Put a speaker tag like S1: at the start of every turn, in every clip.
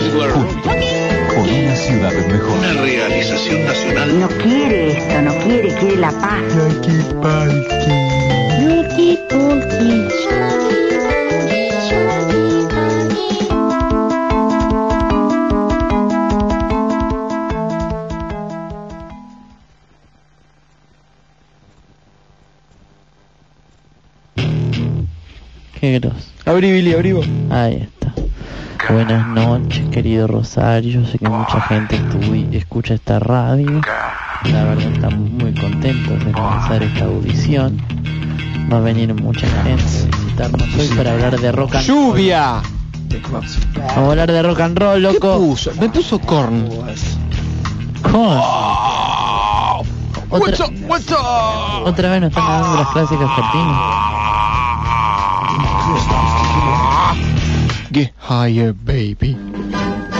S1: Juntos, por una ciudad mejor.
S2: Una realización nacional.
S3: No quiere esto, no quiere, quiere la paz.
S4: Qué grosso.
S5: Abrí, Billy, abrí vos.
S4: Ahí está. Buenas noches, querido Rosario. Sé que mucha gente escucha esta radio. La verdad estamos muy contentos de comenzar esta audición. Va a venir mucha gente a visitarnos hoy para hablar de rock and roll.
S5: ¡Lluvia!
S4: Vamos a hablar de rock and roll,
S5: ¿Qué
S4: loco.
S5: puso? Me puso corn. What's up? What's up?
S4: otra vez nos están dando las clásicas cortinas.
S5: Get higher, baby.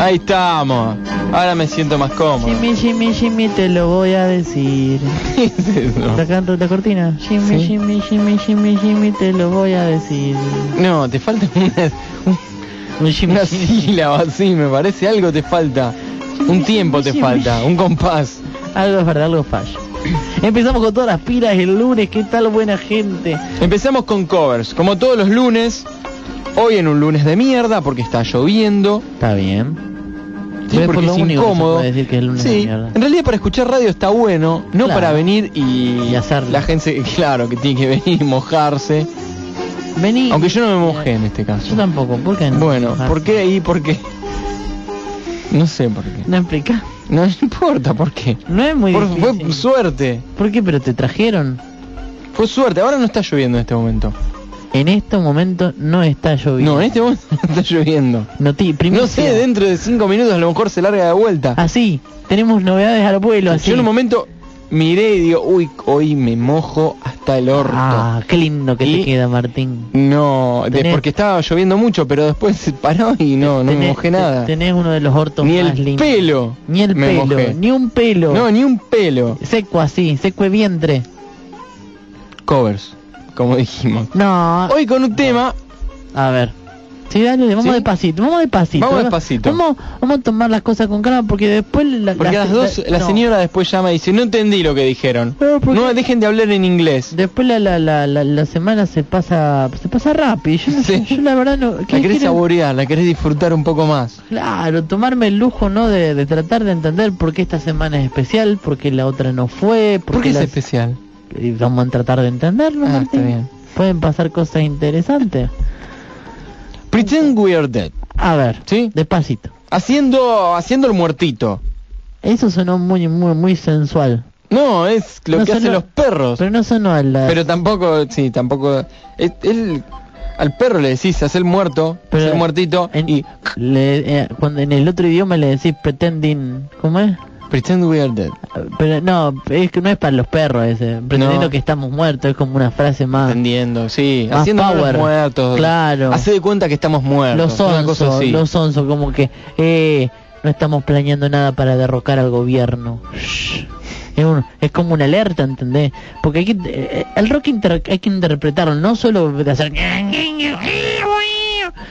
S5: Ahí estamos. Ahora me siento más cómodo.
S4: Jimmy, Jimmy, Jimmy, te lo voy a decir.
S5: ¿Qué es eso?
S4: La cortina. Jimmy,
S5: Sí.
S4: Jimmy, Jimmy, Jimmy, Jimmy, te lo voy a decir.
S5: No, te falta una, una sílaba así, me parece. Algo te falta. Un tiempo te falta. Un compás.
S4: Algo es verdad, algo falla. Empezamos con todas las pilas el lunes. ¿Qué tal, buena gente?
S5: Empezamos con covers. Como todos los lunes. Hoy en un lunes de mierda porque está lloviendo.
S4: Está bien.
S5: Sí, porque
S4: lo
S5: es incómodo.
S4: decir que es lunes
S5: sí, en realidad para escuchar radio está bueno, no
S4: Claro.
S5: para venir y,
S4: Y hacerlo.
S5: la gente, claro, que tiene que venir y mojarse.
S4: Vení.
S5: Aunque yo no me mojé en este caso.
S4: Yo tampoco. ¿Por qué no?
S5: Bueno,
S4: Ah,
S5: ¿por qué y por qué? No sé por qué.
S4: No explica.
S5: No importa por qué.
S4: No es muy
S5: Por-
S4: difícil.
S5: fue suerte.
S4: ¿Por qué? Pero te trajeron.
S5: Fue suerte. Ahora no está lloviendo en este momento.
S4: En este momento no está lloviendo.
S5: No, en este momento no está lloviendo.
S4: Noti- primicia.
S5: No sé, dentro de cinco minutos a lo mejor se larga de vuelta.
S4: Así. Tenemos novedades al vuelo. Así.
S5: Yo en un momento miré y digo, uy, hoy me mojo hasta el orto.
S4: Ah, qué lindo que
S5: Y-
S4: te queda, Martín.
S5: No, de- porque estaba lloviendo mucho, pero después se paró y no, no me mojé nada.
S4: Tenés uno de los hortos
S5: Ni
S4: más
S5: el
S4: lindos.
S5: pelo.
S4: Ni el pelo,
S5: mojé.
S4: ni un pelo.
S5: No, ni un pelo.
S4: Seco así, seco de vientre.
S5: Covers, como dijimos.
S4: No,
S5: Hoy con un tema,
S4: a ver. Sí, dale, vamos
S5: ¿Sí?
S4: despacito, vamos despacito.
S5: Vamos despacito.
S4: Vamos, vamos a tomar las cosas con calma porque después la,
S5: porque a las dos, la
S4: no.
S5: señora después llama y dice, no entendí lo que dijeron.
S4: No, porque-
S5: No dejen de hablar en inglés.
S4: Después la, la, la, la, la semana se pasa se pasa rápido. Yo, no sé, yo la verdad no.
S5: La
S4: ¿qué
S5: querés
S4: quieren?
S5: saborear, la querés disfrutar un poco más.
S4: Claro, tomarme el lujo, ¿no? De, de tratar de entender por qué esta semana es especial, por qué la otra no fue, por,
S5: ¿Por qué es especial?
S4: Y vamos a tratar de entenderlo.
S5: Ah,
S4: Martín.
S5: está bien.
S4: Pueden pasar cosas interesantes.
S5: Pretend we are dead.
S4: A ver,
S5: ¿Sí?
S4: despacito.
S5: Haciendo, haciendo el muertito.
S4: Eso sonó muy, muy, muy sensual.
S5: No, es lo
S4: No
S5: que hacen los perros.
S4: Pero no sonó a la...
S5: Pero tampoco, sí, tampoco. es- él- al perro le decís, haz el muerto,
S4: Pero
S5: haz el muertito
S4: en,
S5: y
S4: le- eh, cuando en el otro idioma le decís pretending... ¿Cómo es?
S5: Pretend we are dead.
S4: Pero no, es que no es para los perros ese. Pretendiendo
S5: No.
S4: que estamos muertos, es como una frase más...
S5: Entendiendo, sí,
S4: Más
S5: haciendo
S4: power.
S5: muertos.
S4: Claro.
S5: Hace de cuenta que estamos muertos.
S4: Los onzos, los onzos, como que eh, no estamos planeando nada para derrocar al gobierno. Shh. Es, un- es como una alerta, ¿entendés? Porque hay que, eh, el rock inter- hay que interpretarlo, no solo hacer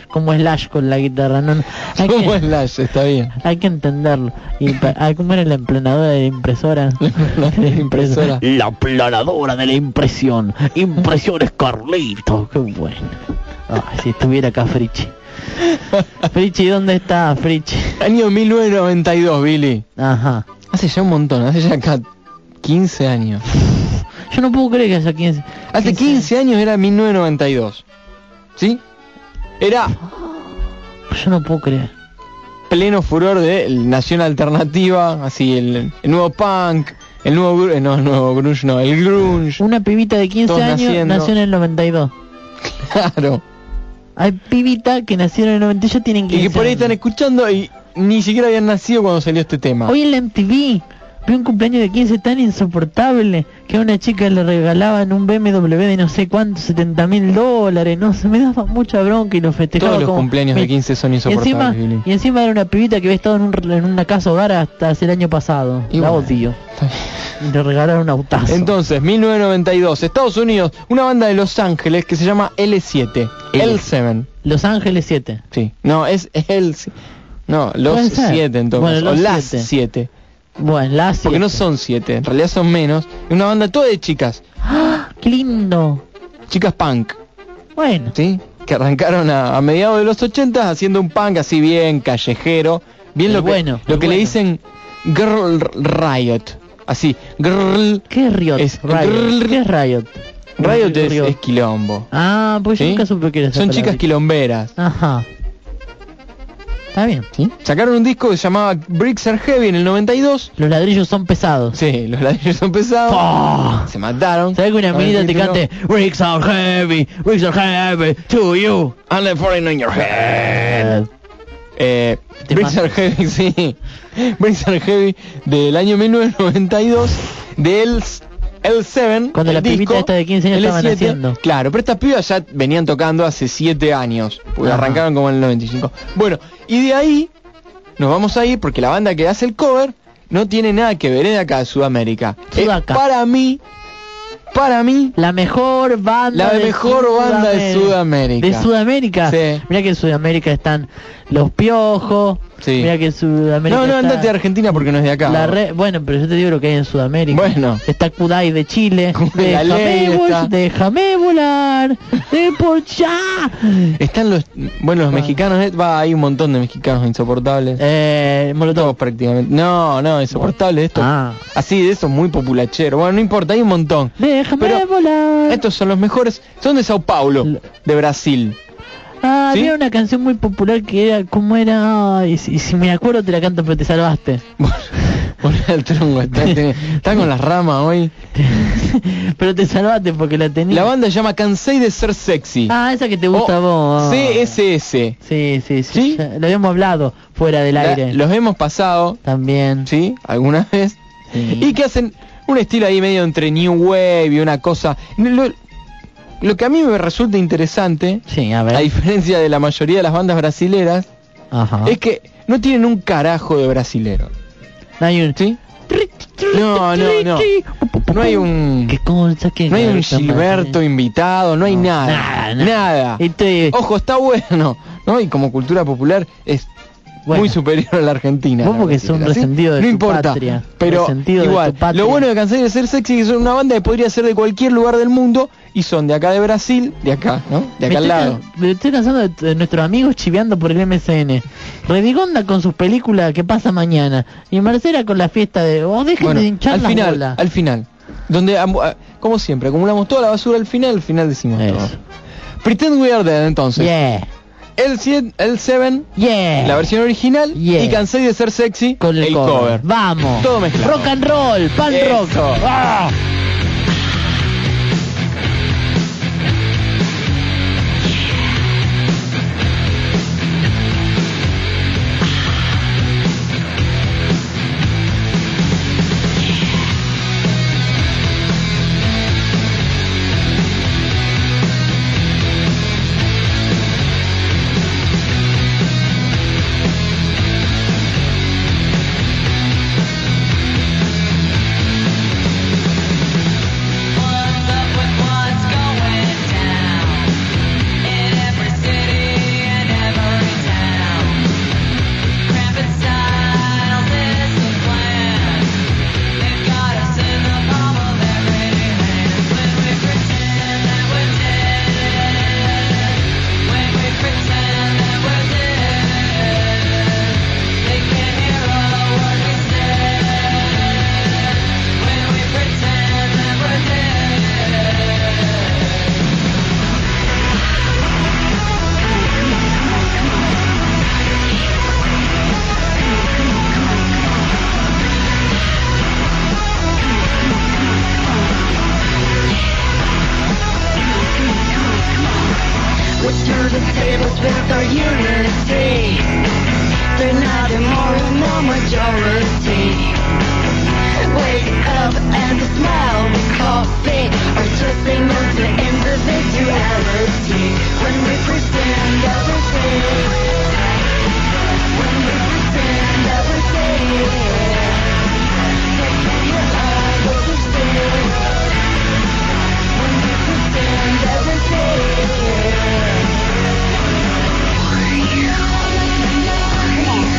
S4: como Slash con la guitarra, no, no. Hay,
S5: Como
S4: que,
S5: Slash, está bien.
S4: hay que entenderlo. Y ah, ¿Cómo era la emplenadora de la impresora?
S5: La impresora.
S4: La planadora de la impresión. Impresiones Carlitos. Qué bueno. Ay, si estuviera acá Frichi. Frichi, ¿dónde está Frichi?
S5: Año 1992, Billy.
S4: Ajá.
S5: Hace ya un montón, hace ya acá 15 años.
S4: Yo no puedo creer que haya 15.
S5: Hace 15 años era 1992. ¿Sí? Era
S4: Yo no puedo creer.
S5: pleno furor de Nación Alternativa, así el, el nuevo punk, el nuevo eh, no, el nuevo grunge, no, el grunge.
S4: Una pibita de 15
S5: Todos
S4: años
S5: naciendo.
S4: nació en el 92.
S5: Claro.
S4: Hay pibita que nacieron en el 98 tienen 15
S5: Y que por ahí están escuchando y ni siquiera habían nacido cuando salió este tema.
S4: Hoy en la MTV vi un cumpleaños de 15 tan insoportable que a una chica le regalaban un BMW de no sé cuánto, 70 mil dólares, no se me daba mucha bronca y lo festejaba.
S5: Todos los
S4: como,
S5: cumpleaños
S4: me...
S5: de 15 son insoportables.
S4: Y
S5: encima,
S4: y encima, era una pibita que había estado en, un, en una casa hogar hasta hace el año pasado.
S5: Y
S4: la
S5: bueno,
S4: odio. Y le regalaron un autazo.
S5: Entonces, 1992, Estados Unidos, una banda de Los Ángeles que se llama L7.
S4: L
S5: 7
S4: Los Ángeles 7.
S5: Sí. No, es el... No, los 7 entonces.
S4: Bueno, los
S5: o las 7.
S4: Bueno, la
S5: Porque no son siete, en realidad son menos. Es una banda toda de chicas.
S4: ¡Ah! ¡Qué lindo!
S5: Chicas punk,
S4: Bueno,
S5: ¿sí? Que arrancaron a, a mediados de los 80 haciendo un punk así bien callejero. Bien
S4: El
S5: lo que,
S4: bueno,
S5: lo
S4: el
S5: que le dicen Girl Riot. Así, Girl
S4: ¿qué Riot?
S5: Es-
S4: Riot. ¿Qué es Riot?
S5: Riot es, quilombo.
S4: Ah, pues yo nunca supe que era
S5: Son chicas quilomberas.
S4: Ajá. Está bien.
S5: ¿sí? Sacaron un disco que se llamaba Bricks Are Heavy en el 92.
S4: Los ladrillos son pesados.
S5: Sí, los ladrillos son pesados.
S4: ¡Pah!
S5: Se mataron.
S4: ¿Sabes que una minita te cante Bricks are heavy, bricks are heavy to you?
S5: I'm the foreign on your head. Eh,
S4: Te
S5: Bricks. Are Heavy, sí. Bricks Are Heavy del año 1992 del L7.
S4: Cuando
S5: el
S4: la pibita
S5: disco,
S4: esta de 15 años estaban
S5: L7,
S4: haciendo.
S5: Claro, pero estas pibas ya venían tocando hace 7 años, porque
S4: Ajá.
S5: arrancaron como en el 95. Bueno, y de ahí nos vamos a ir porque la banda que hace el cover no tiene nada que ver, de acá de Sudamérica. Es para mí, para mí,
S4: La mejor banda
S5: La mejor banda de Sudamérica.
S4: De Sudamérica.
S5: Sí.
S4: Mira que en Sudamérica están los piojos.
S5: Sí.
S4: Mira que en Sudamérica.
S5: no, no,
S4: está
S5: andate a Argentina porque no es de acá.
S4: la re- Bueno, pero yo te digo lo que hay en Sudamérica.
S5: Bueno.
S4: Está Kudai de Chile. Déjame, vol-
S5: está.
S4: déjame volar. De por ya.
S5: Están los, bueno, los mexicanos, eh, va, hay un montón de mexicanos insoportables.
S4: Eh,
S5: Todos prácticamente. No, no, insoportables esto.
S4: Ah.
S5: Así de esos muy populacheros. Bueno, no importa, hay un montón.
S4: Déjame
S5: Pero
S4: volar.
S5: Estos son los mejores. Son de Sao Paulo, de Brasil.
S4: Ah,
S5: ¿Sí?
S4: había una canción muy popular que era, ¿cómo era? Ay, si, si me acuerdo te la canto, pero te salvaste.
S5: El tronco, está, está con las ramas hoy.
S4: pero te salvaste porque la tenía.
S5: La banda se llama Cansei de ser sexy.
S4: Ah, esa que te gusta a vos.
S5: CSS.
S4: Sí, sí, sí. Lo habíamos hablado fuera del
S5: La-
S4: aire.
S5: los hemos pasado,
S4: También.
S5: ¿sí? Alguna vez.
S4: Sí.
S5: Y que hacen un estilo ahí medio entre New Wave y una cosa... Lo, lo que a mí me resulta interesante,
S4: Sí, a
S5: diferencia de la mayoría de las bandas brasileras,
S4: Ajá.
S5: es que no tienen un carajo de brasilero.
S4: No hay un...
S5: ¿Sí? No, no, no. No hay un...
S4: ¿Qué cosa que
S5: No hay un Gilberto invitado, no hay
S4: No,
S5: nada.
S4: nada, nada.
S5: Nada. Ojo, está bueno, ¿no? Y como cultura popular es
S4: Bueno.
S5: muy superior a la Argentina.
S4: Vos porque
S5: ¿sí?
S4: resentido de
S5: No
S4: tu
S5: importa,
S4: patria,
S5: pero igual, lo bueno de Cansé de ser sexy es que son una banda que podría ser de cualquier lugar del mundo y son de acá de Brasil, de acá, ¿no? De
S4: Me
S5: acá al lado.
S4: Me estoy cansando de, nuestros amigos chiveando por el MCN. Redigonda con sus películas que pasa mañana. Y Marcela con la fiesta de... Oh, dejen
S5: Bueno,
S4: de hinchar
S5: al
S4: las
S5: final,
S4: bolas.
S5: al final, donde como siempre, acumulamos toda la basura al final, al final decimos todo. Pretend We Are Dead entonces.
S4: Yeah,
S5: El 7, el 7
S4: yeah.
S5: la versión original
S4: Yeah.
S5: y cansé de ser sexy
S4: con el, cover. Vamos.
S5: Todo mezclado.
S4: Rock and roll, pan
S5: Eso.
S4: rock. Ah.
S6: The tables with our unity. They're not more no majority. Wake up and smile with coffee just signals to individuality. When we pretend everything. When we pretend everything. All what we say. When we pretend everything
S4: you. Come on.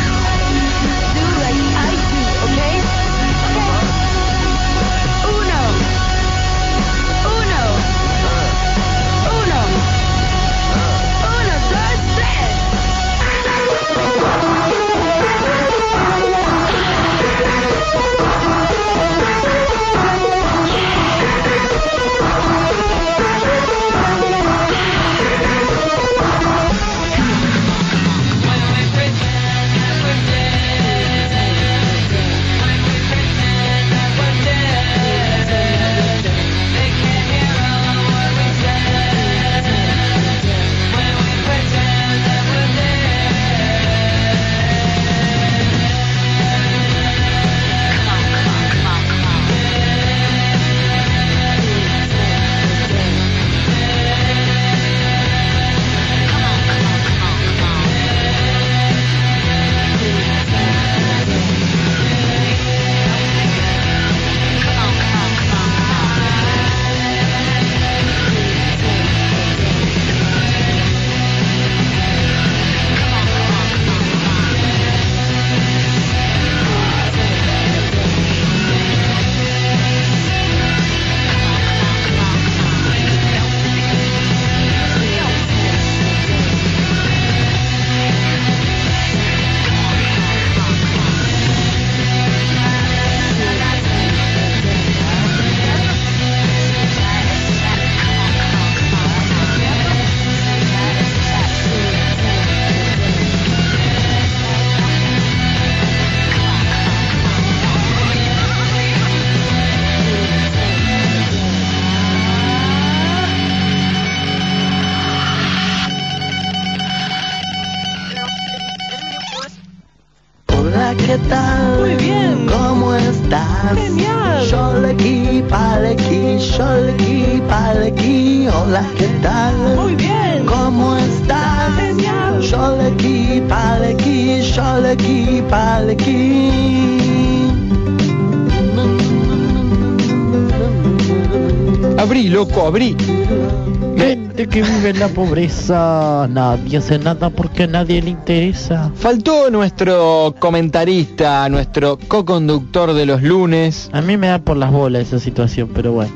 S4: Pobreza, nadie hace nada porque a nadie le interesa.
S5: Faltó nuestro comentarista, nuestro co-conductor de los lunes,
S4: A mí me da por las bolas esa situación, pero bueno,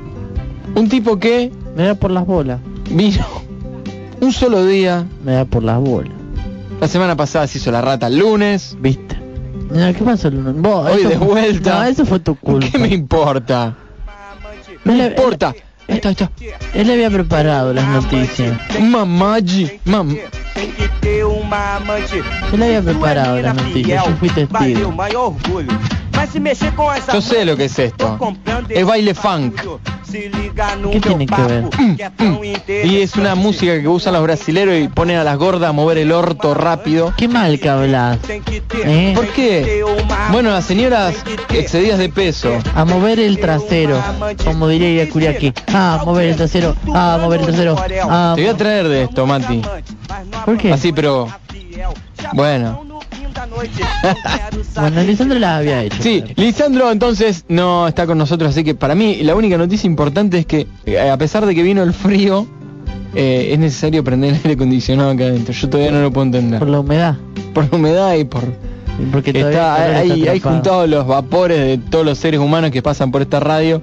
S5: un tipo que
S4: me da por las bolas,
S5: vino un solo día.
S4: me da por las bolas,
S5: La semana pasada se hizo la rata el lunes.
S4: ¿viste? Mira, ¿qué pasó? Vos,
S5: Hoy
S4: eso
S5: de vuelta.
S4: No, eso fue tu culpa.
S5: ¿Qué me importa?
S4: No
S5: No me importa. Ahí está, ahí está.
S4: Él había preparado las noticias.
S5: Mamaji, mam.
S4: Él había preparado las noticias, yo fui testigo.
S7: Maior orgulho. Mas se mexer com essa
S5: Yo sé lo que es esto. Es baile funk.
S4: ¿Qué tiene que ver?
S7: é tão
S5: Y es una música que usan los brasileros y ponen a las gordas a mover el orto rápido.
S4: Qué mal que hablas. ¿Eh?
S5: ¿Por qué? Bueno, las señoras excedidas de peso.
S4: A mover el trasero, como diría Irakuriaki. Ah, mover el trasero, ah, mover el trasero. Ah,
S5: Te voy a traer de esto, Mati.
S4: ¿Por qué?
S5: Así, pero... Bueno.
S4: Bueno, Lisandro la había hecho.
S5: Sí, Lisandro entonces no está con nosotros, así que para mí la única noticia importante es que eh, a pesar de que vino el frío, eh, es necesario prender el aire acondicionado acá adentro. Yo todavía no lo puedo entender.
S4: Por la humedad.
S5: Por la humedad y por...
S4: Porque todavía
S5: Está, hay,
S4: está
S5: hay juntados los vapores de todos los seres humanos que pasan por esta radio.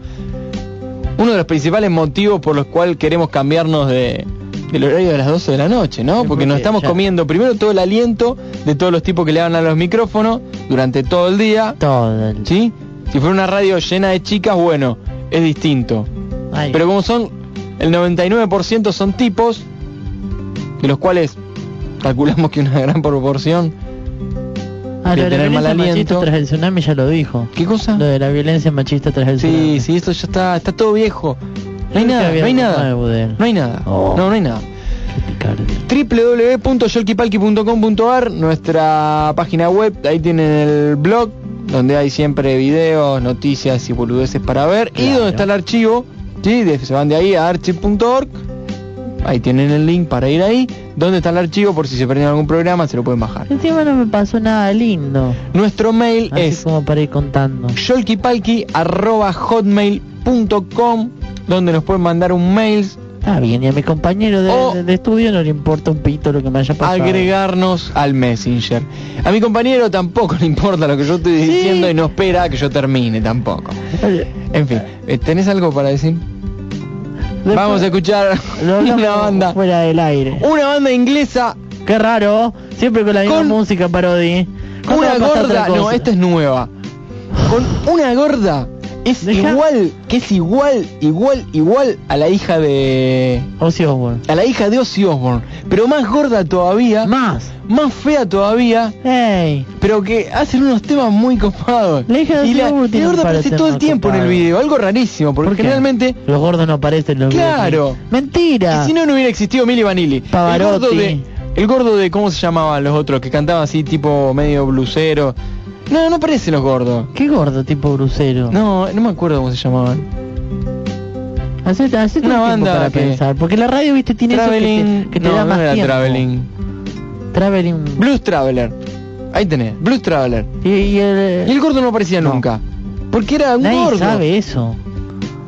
S5: Uno de los principales motivos por los cuales queremos cambiarnos de, del horario de las 12 de la noche, ¿no? Porque nos estamos
S4: ya-
S5: comiendo primero todo el aliento de todos los tipos que le dan a los micrófonos durante todo el día.
S4: Todo el...
S5: ¿Sí? Si fuera una radio llena de chicas, bueno, es distinto.
S4: Ay,
S5: Pero como son, el 99% son tipos, de los cuales calculamos que una gran proporción...
S4: ah, lo de la violencia
S5: aliento.
S4: machista tras el tsunami ya lo dijo.
S5: ¿Qué cosa?
S4: Lo de la violencia machista tras el tsunami.
S5: Sí, sí, esto ya está, está todo viejo. No hay nada, no hay nada. No hay nada. No, no hay nada. Www.yolkipalki.com.ar Nuestra página web, ahí tienen el blog donde hay siempre videos, noticias y boludeces para ver y donde está el archivo, ¿sí? De- se van de ahí a archive.org Ahí tienen el link para ir ahí. ¿Dónde está el archivo? Por si se perdieron algún programa, se lo pueden bajar.
S4: Encima no me pasó nada lindo.
S5: Nuestro mail
S4: Así
S5: es
S4: como para ir contando.
S5: yolkipalki.hotmail.com donde nos pueden mandar un mail,
S4: Está bien, y a mi compañero de,
S5: O-
S4: de- de estudio no le importa un pito lo que me haya pasado.
S5: agregarnos al Messenger. A mi compañero tampoco le importa lo que yo estoy
S4: Sí.
S5: diciendo y no espera que yo termine tampoco. En fin, eh, ¿tenés algo para decir?
S4: Después-
S5: Vamos a escuchar una banda,
S4: fuera del aire.
S5: una banda inglesa,
S4: Qué raro, siempre con la misma música parodi. ¿Cuándo va
S5: una gorda, no, esta es nueva. Con una gorda es
S4: Deja-
S5: igual, que es igual, igual, igual a la hija de
S4: Ozzy Osbourne.
S5: a la hija de Ozzy Osbourne, pero más gorda todavía,
S4: Más.
S5: más fea todavía,
S4: Ey.
S5: pero que hacen unos temas muy copados.
S4: La hija de
S5: y
S4: Ozzy
S5: la,
S4: Osbourne tiene
S5: gorda aparece todo el tiempo en el video, algo rarísimo, porque
S4: ¿Por
S5: generalmente
S4: Los gordos no aparecen en los
S5: Claro.
S4: Mentira.
S5: y si no no hubiera existido Milli Vanilli. El gordo de el gordo de cómo se llamaban los otros que cantaban así tipo medio blusero. No, no aparecen los gordos.
S4: Qué gordo tipo brucero.
S5: No, no me acuerdo cómo se llamaban.
S4: Hacete, hacete
S5: Una
S4: un
S5: banda
S4: para
S5: que-
S4: pensar. Porque la radio, viste, tiene
S5: Traveling,
S4: eso que te, que te
S5: no,
S4: da
S5: no
S4: más
S5: era
S4: tiempo.
S5: Traveling.
S4: Traveling.
S5: Blues Traveler. Ahí tenés, Blues Traveler.
S4: Y, y el,
S5: Y el gordo no aparecía
S4: No.
S5: nunca. Porque era un
S4: Nadie
S5: gordo.
S4: sabe eso.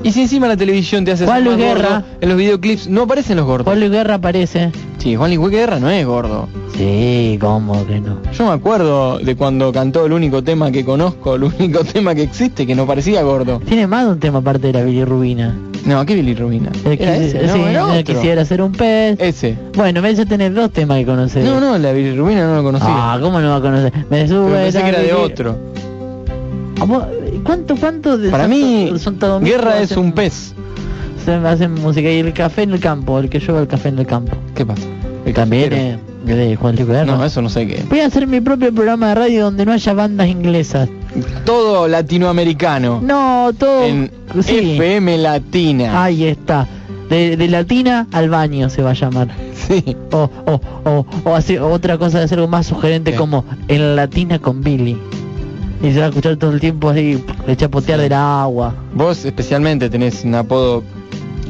S5: Y si encima la televisión te hace más gordo, en los videoclips no aparecen los gordos.
S4: Luis Guerra aparece.
S5: Sí, Juan Luis Guerra no es gordo.
S4: Sí, ¿cómo que no?
S5: Yo me acuerdo de cuando cantó el único tema que conozco, el único tema que existe que no parecía gordo.
S4: Tiene más de un tema aparte de la bilirrubina.
S5: No, ¿qué Billy Rubina?
S4: El
S5: Era
S4: quisi-
S5: ese, no,
S4: sí,
S5: era
S4: el
S5: otro.
S4: quisiera ser un pez.
S5: Ese.
S4: Bueno, me dice tener dos temas que conocer.
S5: No, no, la Billy Rubina no lo conocía.
S4: Ah, ¿cómo no va a conocer? Me sube
S5: pensé que era de otro.
S4: ¿Cuánto, cuánto de
S5: Para
S4: Santo-
S5: mí,
S4: Santo Domingo
S5: Guerra es un pez
S4: se hacen música y el café en el campo, el que lleva el café en el campo.
S5: ¿Qué pasa? El
S4: También de Juan Licular, no,
S5: no, eso no sé qué.
S4: Voy a hacer mi propio programa de radio donde no haya bandas inglesas.
S5: Todo latinoamericano.
S4: No, todo
S5: en. FM Latina.
S4: Ahí está. De, de, latina al baño se va a llamar.
S5: Sí.
S4: O, o, o, o así, otra cosa de hacer algo más sugerente como en latina con Billy
S8: y se va a escuchar todo el tiempo así, de chapotear sí. del agua.
S5: Vos especialmente tenés un apodo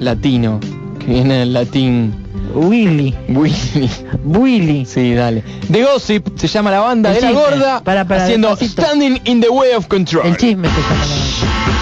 S5: latino, que viene del latín.
S8: Willy.
S5: Willy.
S8: Willy.
S5: Sí, dale. The Gossip se llama la banda de la gorda
S8: para, para,
S5: haciendo Standing in the Way of Control.
S8: El chisme se llama la banda.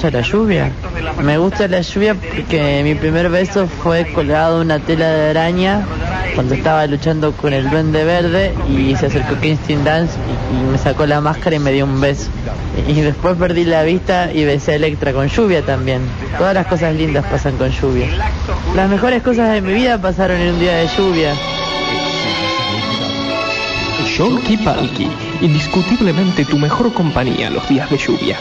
S4: Gusta la lluvia? Me gusta la lluvia porque mi primer beso fue colgado una tela de araña cuando estaba luchando con el duende verde y se acercó Kingston Dance y, me sacó la máscara y me dio un beso. Y después perdí la vista y besé a Electra con lluvia también. Todas las cosas lindas pasan con lluvia. Las mejores cosas de mi vida pasaron en un día de lluvia.
S6: Palki, indiscutiblemente tu mejor compañía los días de lluvia.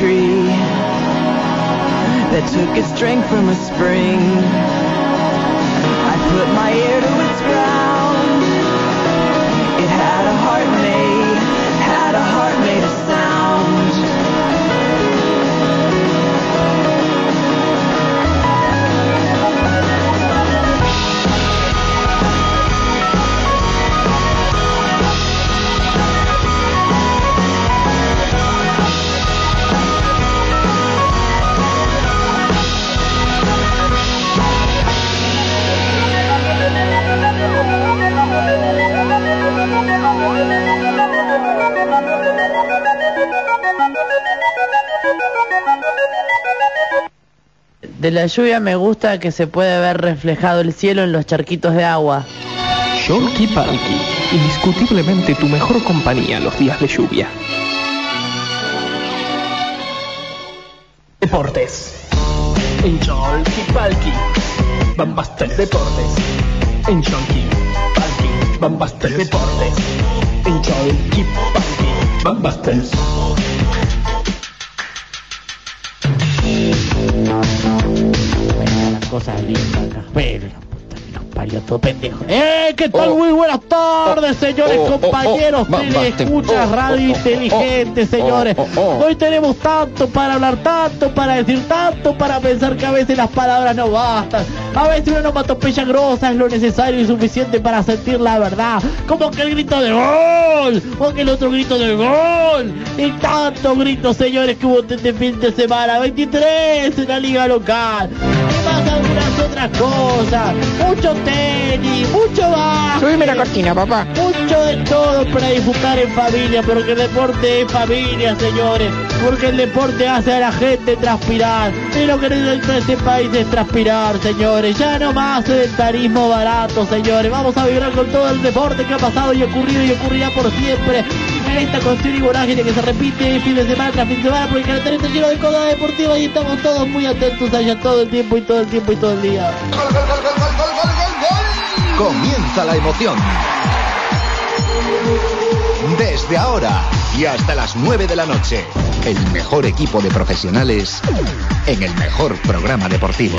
S9: Tree that took its strength from a spring. I put my ear to its ground. It had a heart made, had a heart made of sound.
S4: De la lluvia me gusta que se puede ver reflejado el cielo en los charquitos de agua.
S6: Yolki Palki, indiscutiblemente tu mejor compañía los días de lluvia.
S10: Deportes. En Yolki Palki. Bambastel Deportes. En Palki. Bambastel Deportes. En Yolki Palki. Bambastel.
S4: Las cosas lindas, las parió todo pendejo. ¡Eh! ¿Qué tal? Muy buenas tardes, señores
S5: oh, oh,
S4: compañeros.
S5: oh, oh,
S4: Escuchas
S5: oh,
S4: radio
S5: oh,
S4: inteligente,
S5: oh,
S4: señores.
S5: oh, oh.
S4: Hoy tenemos tanto para hablar, tanto para decir, tanto para pensar que a veces las palabras no bastan. A veces una onomatopeya grosa es lo necesario y suficiente para sentir la verdad. Como que el grito de gol, o que el otro grito de gol. Y tantos gritos, señores, que hubo este fin de semana. 23 en la liga local. Otras cosas. Mucho tenis, mucho básquet.
S5: Subime la cortina, papá.
S4: Mucho de todo para disfrutar en familia, porque el deporte es familia, señores. Porque el deporte hace a la gente transpirar. Y lo que necesita este país es transpirar, señores. Ya no más sedentarismo barato, señores. Vamos a vibrar con todo el deporte que ha pasado y ocurrido y ocurrirá por siempre. Esta cuestión y vorágine que se repite fin de semana tras fin de semana, porque el calendario está lleno de cosas deportivas y estamos todos muy atentos allá todo el tiempo y todo el tiempo y todo el día.
S11: Comienza la emoción. Desde ahora y hasta las 9 de la noche, el mejor equipo de profesionales en el mejor programa deportivo.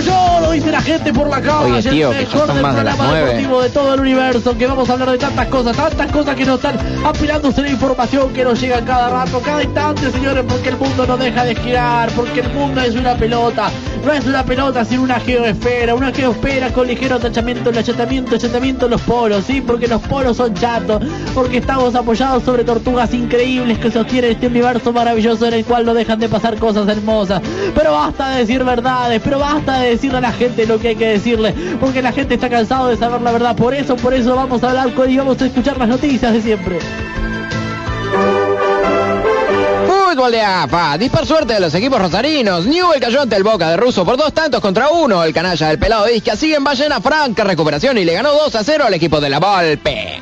S4: Digo yo, lo dice la gente por la calle.
S5: Oye, tío,
S4: el mejor del
S5: más
S4: programa deportivo de todo el universo, que vamos a hablar de tantas cosas, tantas cosas que nos están apilándose la información que nos llega cada rato, cada instante, señores, porque el mundo no deja de girar, porque el mundo es una pelota, no es una pelota sino una geoesfera, una geoesfera con ligero atachamiento, el achatamiento, achatamiento en los polos, sí, porque los polos son chatos, porque estamos apoyados sobre tortugas increíbles que sostienen este universo maravilloso en el cual no dejan de pasar cosas hermosas. Pero basta de decir verdades, pero basta de decirle a la gente lo que hay que decirle, porque la gente está cansado de saber la verdad. Por eso, por eso vamos a hablar con y vamos a escuchar las noticias de siempre.
S5: Fútbol de AFA, dispar suerte de los equipos rosarinos. Newell cayó ante el Boca de Russo por dos tantos contra uno. El canalla del pelado Vizca sigue en ballena franca recuperación y le ganó 2 a 0 al equipo de la Volpe.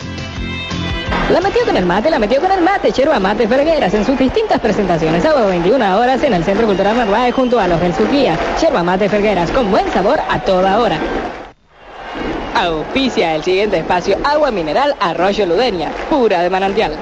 S12: La metió con el mate, la metió con el mate, Yerba Mate Fergueras en sus distintas presentaciones. Sábado 21 horas en el Centro Cultural Narváez junto a los del Suquía. Yerba Mate Fergueras con buen sabor a toda hora. Auspicia el siguiente espacio Agua Mineral Arroyo Ludeña, pura de manantial.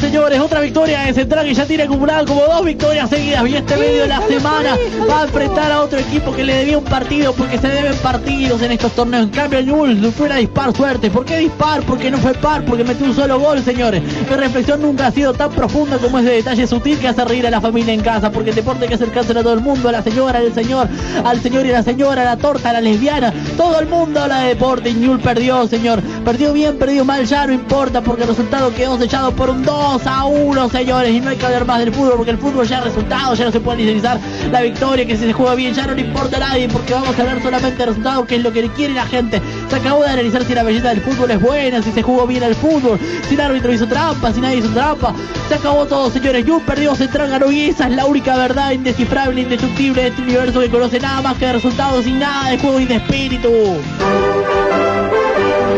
S4: Señores, otra victoria de Central que ya tiene acumulado como dos victorias seguidas. Y este medio de la semana va a enfrentar a otro equipo que le debía un partido porque se deben partidos en estos torneos. En cambio, Newell's fue una dispar suerte. ¿Por qué dispar? Porque no fue par, porque metió un solo gol, señores. Mi reflexión nunca ha sido tan profunda como ese detalle sutil que hace reír a la familia en casa. Porque el deporte hay que acercarse a todo el mundo, a la señora, al señor, al señor y a la señora, a la torta, a la lesbiana. Todo el mundo habla de deporte y Newell perdió, señor. Perdió bien, perdió mal, ya no importa porque el resultado quedó sellado por un 2 a 1, señores. Y no hay que hablar más del fútbol porque el fútbol ya es resultado, ya no se puede analizar la victoria, que si se juega bien ya no le importa a nadie porque vamos a hablar solamente del resultado, que es lo que quiere la gente. Se acabó de analizar si la belleza del fútbol es buena, si se jugó bien el fútbol, si el árbitro hizo trampa, si nadie hizo trampa. Se acabó todo, señores. Yu perdió, Central ganó y esa es la única verdad indescifrable, indestructible de este universo que conoce nada más que resultados y nada de juego y de espíritu.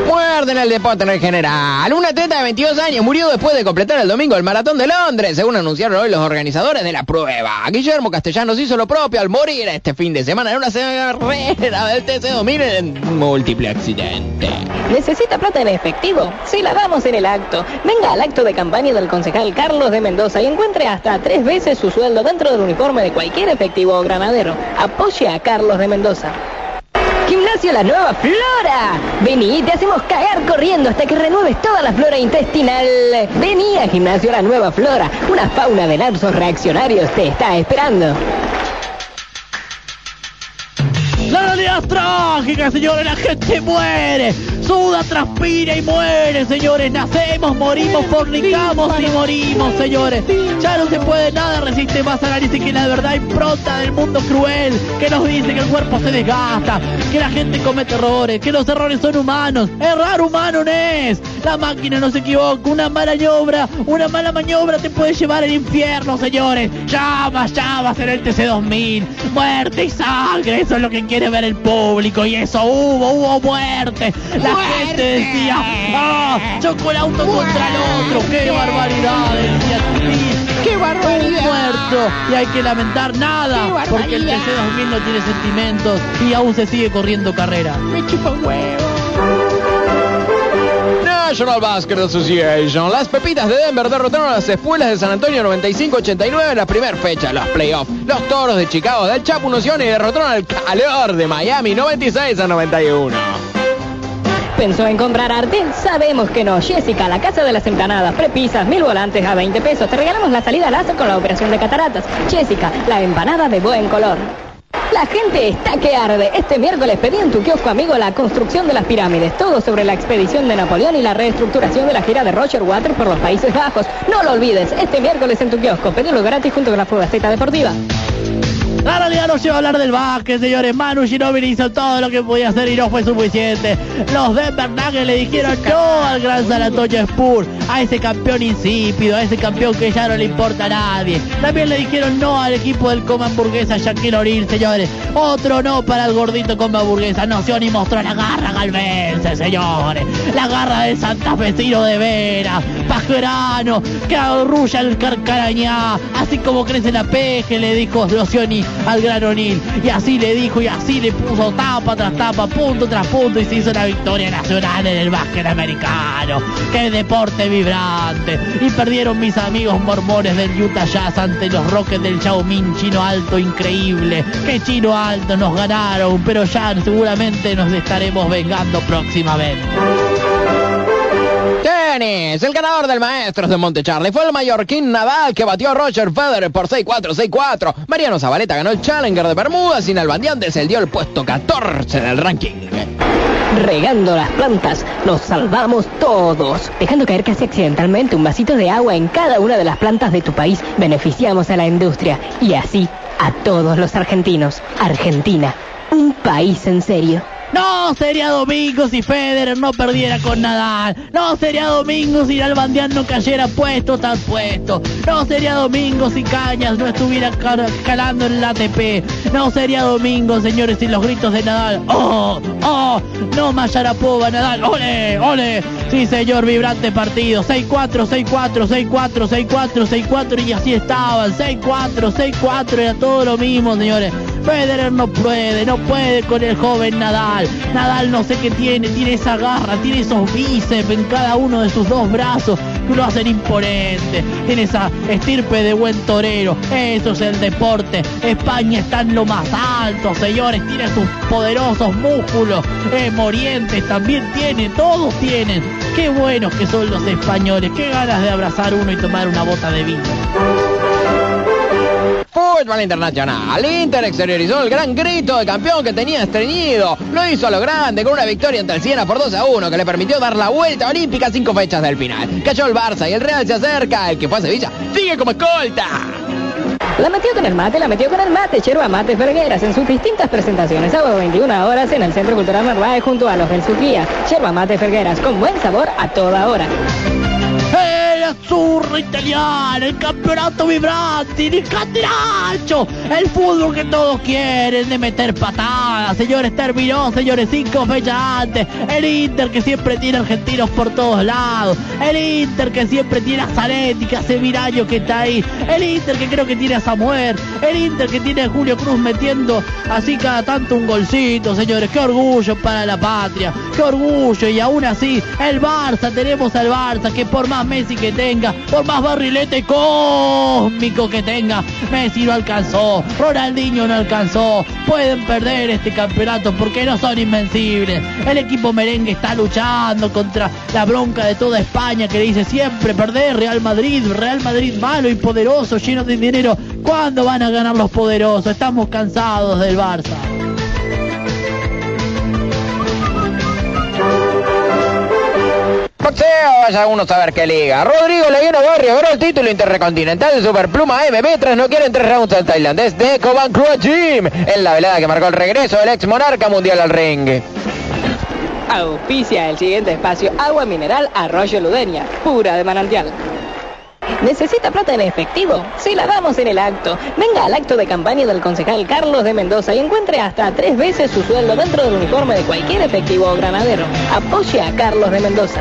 S5: Muerden el deporte en general. Un atleta de 22 años murió después de completar el domingo el maratón de Londres, según anunciaron hoy los organizadores de la prueba. Guillermo Castellanos hizo lo propio al morir este fin de semana en una carrera del TC2000 en múltiple accidente.
S12: ¿Necesita plata en efectivo? Sí, la damos en el acto. Venga al acto de campaña del concejal Carlos de Mendoza y encuentre hasta tres veces su sueldo dentro del uniforme de cualquier efectivo o granadero. Apoye a Carlos de Mendoza. Gimnasio La Nueva Flora. Vení, te hacemos cagar corriendo hasta que renueves toda la flora intestinal. Vení a Gimnasio La Nueva Flora. Una fauna de lapsos reaccionarios te está esperando.
S4: La realidad trágica, señores. La gente muere. Suda, transpira y muere, señores. Nacemos, morimos, fornicamos y morimos, señores. Ya no se puede nada, resiste más análisis que la verdad impronta del mundo cruel. Que nos dice que el cuerpo se desgasta, que la gente comete errores, que los errores son humanos. Errar humano no es. La máquina no se equivoca. Una mala maniobra, una mala maniobra te puede llevar al infierno, señores. Llamas, llamas en el TC2000. Muerte y sangre, eso es lo que quiere ver el público. Y eso hubo, hubo muerte. La gente decía, ah, chocó el auto contra el otro. ¡Qué barbaridad! Decía, ¡Qué barbaridad! Un muerto. Y hay que lamentar nada. Porque el TC2000 no tiene sentimientos y aún se sigue corriendo carrera. Me chupa un huevo.
S5: National Basket Association. Las Pepitas de Denver derrotaron a las Espuelas de San Antonio 95-89 en la primera fecha de los playoffs. Los Toros de Chicago del Chapo Noción y derrotaron al Calor de Miami 96 a 91.
S12: ¿Pensó en comprar arte? Sabemos que no. Jessica, la casa de las empanadas, prepisas, mil volantes a 20 pesos. Te regalamos la salida láser con la operación de cataratas. Jessica, la empanada de buen color. La gente está que arde. Este miércoles pedí en tu kiosco amigo la construcción de las pirámides, todo sobre la expedición de Napoleón y la reestructuración de la gira de Roger Waters por los Países Bajos. No lo olvides, este miércoles en tu kiosco, pedilo gratis junto con la Fugaceta Deportiva.
S4: La realidad nos lleva a hablar del básquet, señores. Manu Ginóbili hizo todo lo que podía hacer y no fue suficiente. Los Denver Nuggets le dijeron no al gran San Antonio Spurs, a ese campeón insípido, a ese campeón que ya no le importa a nadie. También le dijeron no al equipo del Coma Hamburguesa Shaquille O'Neal, señores. Otro no para el gordito Coma Hamburguesa. No se ni mostró la garra galvense, señores. La garra del santafesino de veras. Pajerano, que arrulla el carcarañá. Así como crece la peje, le dijo Locioni al gran O'Neill. Y así le dijo y así le puso tapa tras tapa, punto tras punto y se hizo la victoria nacional en el básquet americano. ¡Qué deporte vibrante! Y perdieron mis amigos mormones del Utah Jazz ante los Rockets del Yao Ming Chino Alto, increíble. ¡Qué Chino Alto nos ganaron! Pero ya seguramente nos estaremos vengando próximamente.
S5: El ganador del Maestros de Monte Charlie fue el mallorquín Nadal que batió a Roger Federer por 6-4, 6-4. Mariano Zabaleta ganó el Challenger de Bermudas y Nalbandián descendió el puesto 14 del ranking.
S12: Regando las plantas, nos salvamos todos. Dejando caer casi accidentalmente un vasito de agua en cada una de las plantas de tu país, beneficiamos a la industria y así a todos los argentinos. Argentina, un país en serio.
S4: No sería domingo si Federer no perdiera con Nadal. No sería domingo si Albandián no cayera puesto tan puesto. No sería domingo si Cañas no estuviera cal- calando en el ATP. No sería domingo, señores, sin los gritos de Nadal. ¡Oh! ¡Oh! No Mayarapova, Nadal. ¡Ole! ¡Ole! Sí, señor, vibrante partido. 6-4, 6-4, 6-4, 6-4, 6-4 y así estaban. 6-4, 6-4, era todo lo mismo, señores. Federer no puede, no puede con el joven Nadal. Nadal no sé qué tiene, tiene esa garra, tiene esos bíceps en cada uno de sus dos brazos que lo hacen imponente. Tiene esa estirpe de buen torero. Eso es el deporte. España está en lo más alto, señores. Tiene sus poderosos músculos. Morientes también tiene, todos tienen. Qué buenos que son los españoles. Qué ganas de abrazar uno y tomar una bota de vino.
S5: Fútbol Internacional. Inter exteriorizó el gran grito de campeón que tenía estreñido. Lo hizo a lo grande con una victoria ante el Siena por 2 a 1 que le permitió dar la vuelta olímpica cinco fechas del final. Cayó el Barça y el Real se acerca. El que fue a Sevilla sigue como escolta.
S12: La metió con el mate, la metió con el mate, Yerba Mate Fergueras en sus distintas presentaciones. Sábado 21 horas en el Centro Cultural Narváez junto a los del Suquía. Yerba Mate Fergueras con buen sabor a toda hora.
S4: El azzurro italiano, el campeonato vibrante, el catenaccio, el fútbol que todos quieren de meter patadas. Señores, terminó, señores, cinco fechas antes. El Inter que siempre tiene argentinos por todos lados. El Inter que siempre tiene a Zanetti, que hace mil que está ahí. El Inter que creo que tiene a Samuel. El Inter que tiene a Julio Cruz metiendo así cada tanto un golcito, señores. Qué orgullo para la patria. Qué orgullo. Y aún así, el Barça, tenemos al Barça que por más Messi que tenga, por más barrilete cósmico que tenga, Messi no alcanzó, Ronaldinho no alcanzó, pueden perder este campeonato porque no son invencibles. El equipo merengue está luchando contra la bronca de toda España que dice siempre perder Real Madrid, Real Madrid malo y poderoso, lleno de dinero. ¿Cuándo van a ganar los poderosos? Estamos cansados del Barça.
S5: Boxeo, vaya uno a saber qué liga. Rodrigo Leguero Barrio ganó el título intercontinental de Superpluma MB tras no quieren tres rounds al tailandés de Koban Krua Jim en la velada que marcó el regreso del ex monarca mundial al ring.
S12: Auspicia el siguiente espacio Agua Mineral Arroyo Ludenia, pura de manantial. ¿Necesita plata en efectivo? Sí, la damos en el acto. Venga al acto de campaña del concejal Carlos de Mendoza y encuentre hasta tres veces su sueldo dentro del uniforme de cualquier efectivo o granadero. Apoye a Carlos de Mendoza.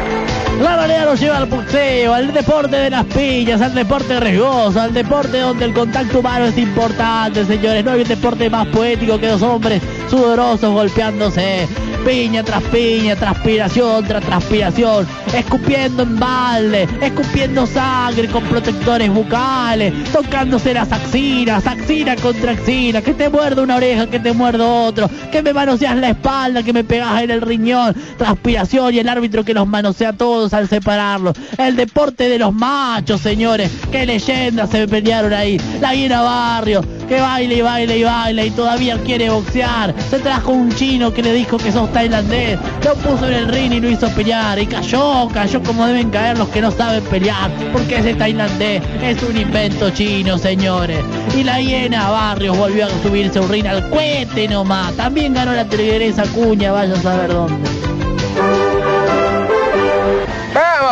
S4: La realidad nos lleva al boxeo, al deporte de las piñas, al deporte riesgoso, al deporte donde el contacto humano es importante, señores. No hay un deporte más poético que dos hombres sudorosos golpeándose. Piña tras piña, transpiración tras transpiración, escupiendo en balde, escupiendo sangre con protectores bucales, tocándose las axilas, axila contra axila, que te muerde una oreja, que te muerde otro, que me manoseas la espalda, que me pegas en el riñón, transpiración y el árbitro que los manosea a todos al separarlos. El deporte de los machos, señores, qué leyendas se pelearon ahí. La Viena Barrio, que baile y baile y baile y todavía quiere boxear. Se trajo un chino que le dijo que sos tailandés, lo puso en el ring y lo hizo pelear y cayó, cayó como deben caer los que no saben pelear, porque ese tailandés es un invento chino, señores. Y la hiena Barrios volvió a subirse un ring al cohete nomás. También ganó la tigresa Cuña, vaya a saber dónde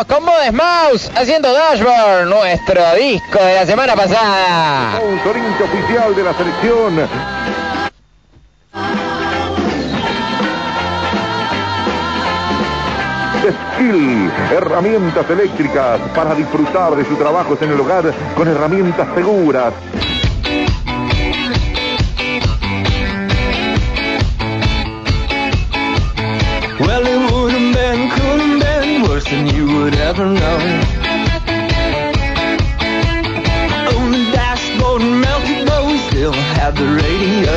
S5: seguimos con Modest Mouse haciendo Dashboard, nuestro disco de la semana pasada.
S13: Un Torinto oficial de la selección. Skill, herramientas eléctricas para disfrutar de sus trabajos en el hogar con herramientas seguras.
S14: would ever know. On the dashboard, melted bones still had the radio.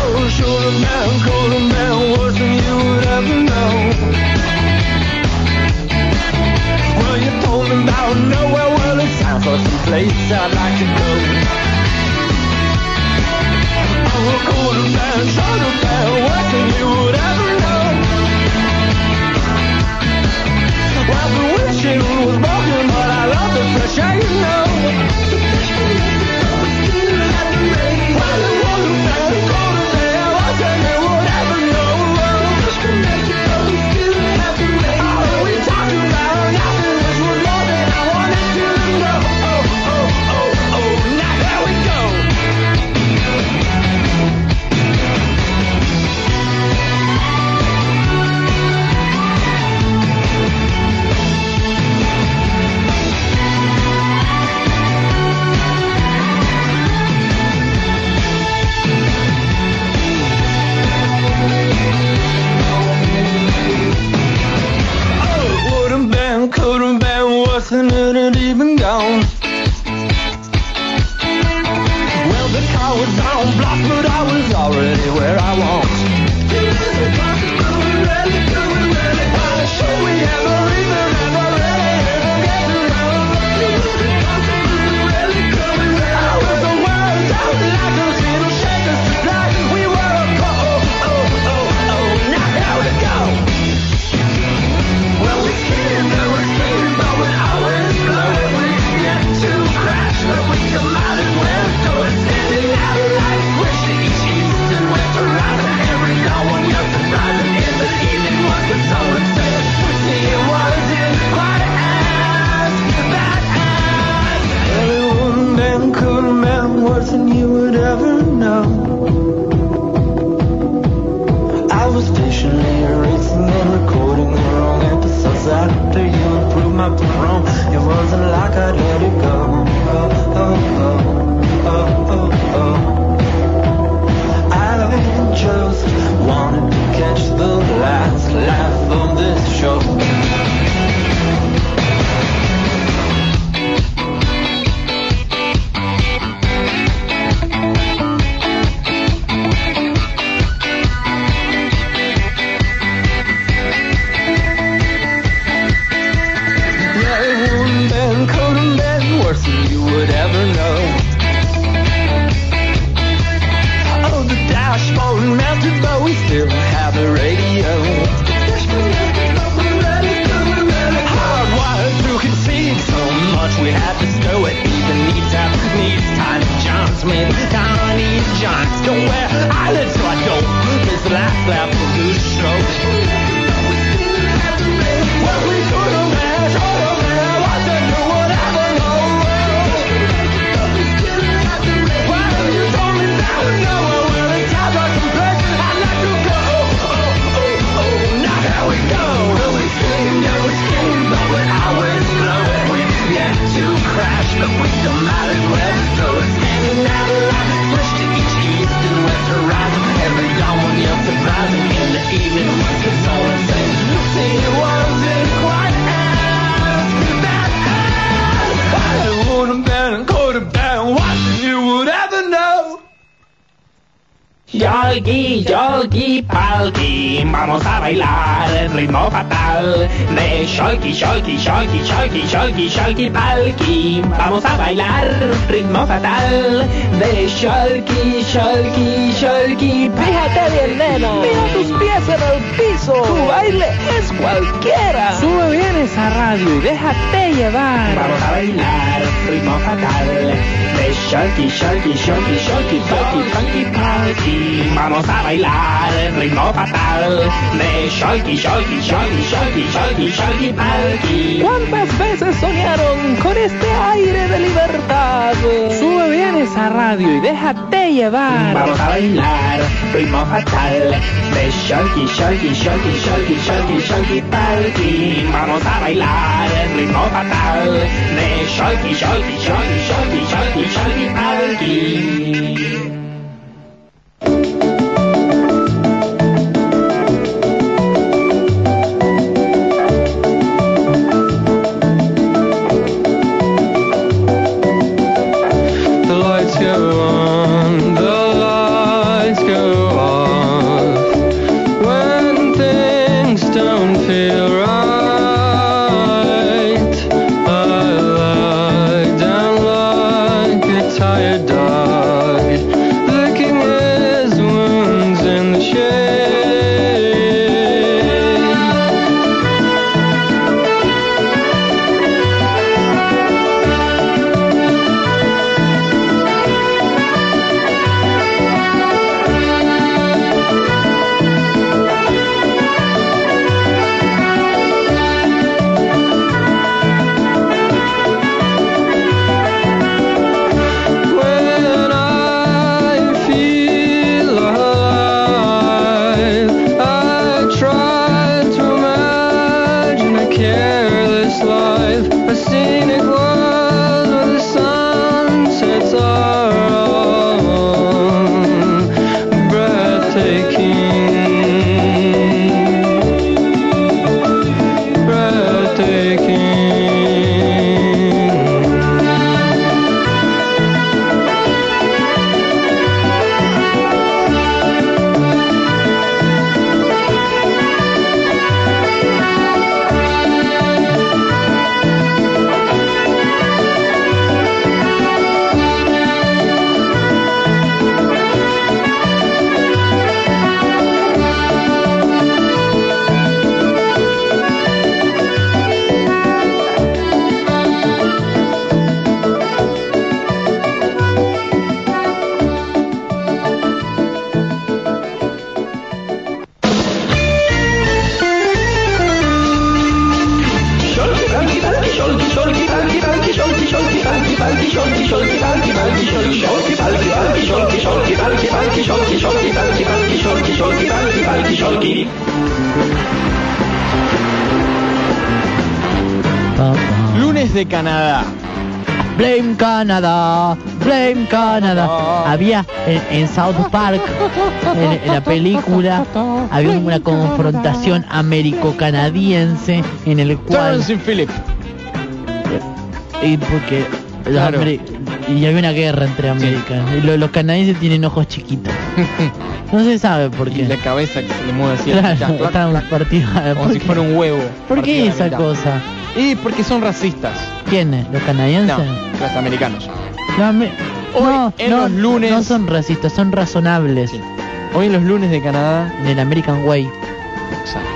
S14: Oh, short man, cold man, worse than you would ever know. Well, you told me about nowhere, well, it's time for some place I'd like to
S15: Sholky, Sholky, Sholky, Sholky, Sholky, Sholky, palki. Vamos a bailar ritmo fatal de Sholky, Sholky, Sholky.
S16: Fíjate bien, nena. Mira tus pies en el piso. Tu baile es cualquiera.
S15: Sube esa radio y déjate llevar. Vamos a bailar ritmo fatal de Sholky, Sholky, Sholky, Sholky, Sholky, Sholky, palki. Vamos a bailar ritmo fatal de Sholky, Sholky, Sholky, Sholky, Sholky, Sholky, palki.
S16: ¿Cuántas veces soñaron con este aire de libertad?
S15: Sube bien esa radio y déjate llevar. Vamos a bailar ritmo fatal de Sholky, Sholky, Sholky, Sholky, Sholky, Sholky, palki. Vamos a bailar ritmo fatal de Sholky, Sholky, Sholky, Sholky, Sholky, Sholky, palki.
S4: En, en South Park, en, en la película, había una confrontación américo-canadiense en el cual...
S5: Terrence Phillip.
S4: Y porque
S5: Claro.
S4: y había una guerra entre América. Y lo- los canadienses tienen ojos chiquitos. No se sabe por qué.
S5: Y la cabeza que se le mueve así.
S4: Claro, están
S5: clac,
S4: partidos.
S5: como si fuera un huevo.
S4: ¿Por qué esa cosa?
S5: Y porque son racistas.
S4: ¿Quiénes? ¿Los canadienses?
S5: No, los americanos.
S4: No, ame-
S5: Hoy,
S4: no,
S5: en
S4: no,
S5: los lunes-
S4: no son racistas, son razonables.
S5: Hoy en los lunes de Canadá.
S4: Del American Way.
S5: Exacto.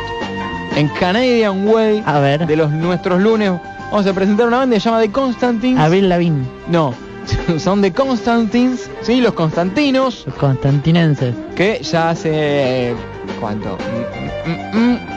S5: En Canadian Way.
S4: A ver.
S5: De los nuestros lunes. Vamos a presentar una banda que se llama The Constantines.
S4: Abril Lavín.
S5: No. Son The Constantines. Sí, los Constantinos.
S4: Los constantinenses.
S5: Que ya hace. ¿Cuánto?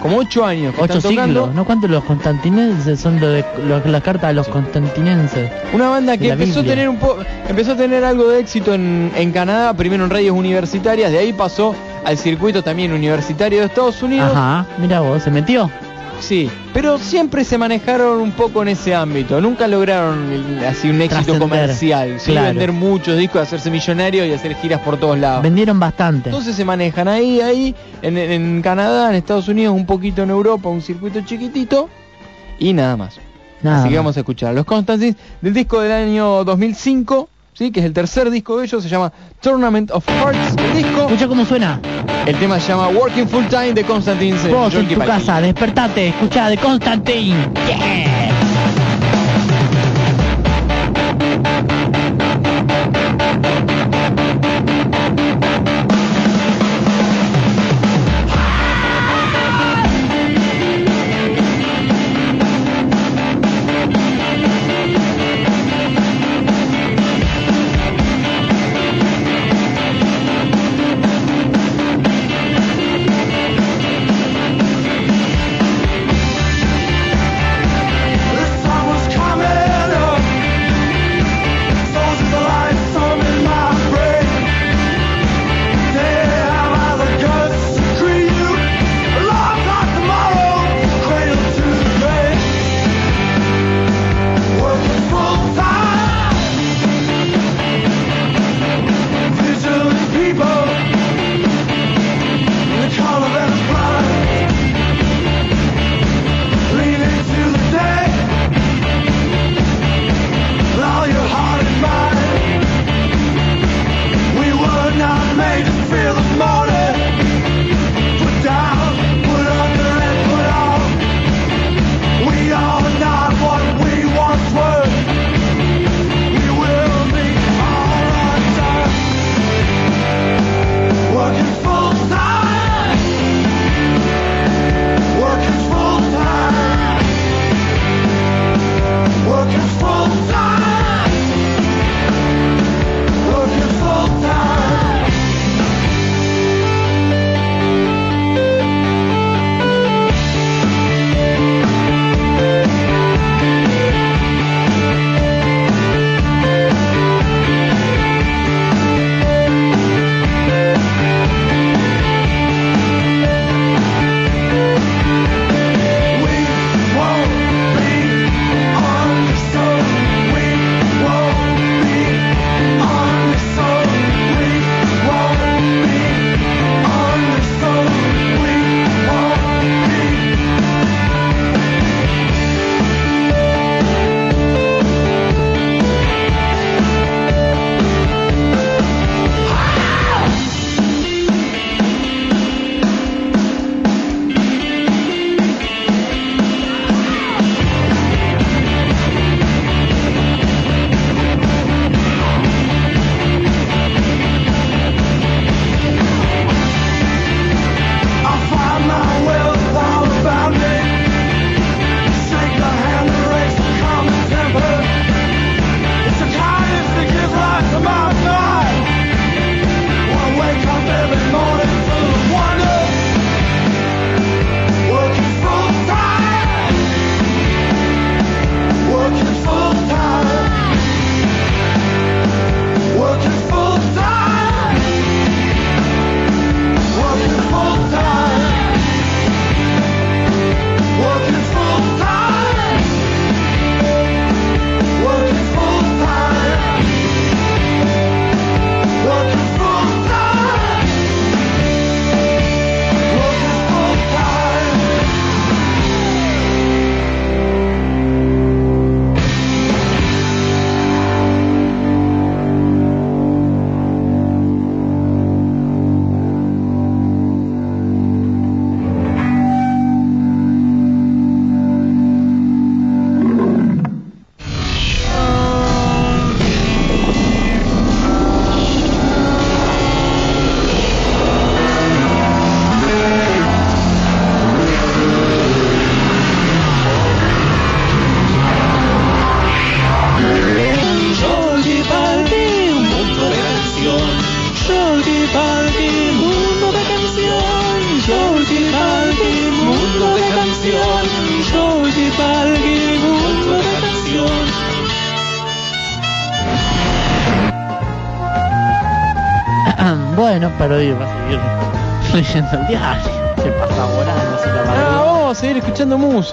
S5: Como ocho años. que
S4: Ocho
S5: están
S4: siglos. ¿No cuántos los constantinenses son lo de, las cartas de los constantinenses?
S5: Una banda que empezó a tener un po empezó a tener algo de éxito en, en Canadá, primero en radios universitarias, de ahí pasó al circuito también universitario de Estados Unidos.
S4: Ajá, mira vos, se metió.
S5: Sí, pero siempre se manejaron un poco en ese ámbito, nunca lograron el- así un éxito comercial, sí,
S4: claro.
S5: vender muchos discos, hacerse millonarios y hacer giras por todos lados.
S4: Vendieron bastante.
S5: Entonces se manejan ahí, ahí, en, en Canadá, en Estados Unidos, un poquito en Europa, un circuito chiquitito y nada más.
S4: Nada
S5: Así que vamos a escuchar a los Constantines del disco del año 2005 ¿sí? que es el tercer disco de ellos, se llama Tournament of Hearts, el disco.
S17: Escucha cómo suena.
S5: El tema se llama Working Full Time de Constantine.
S17: Vos en tu casa, despertate, escucha de Constantine. Yeah.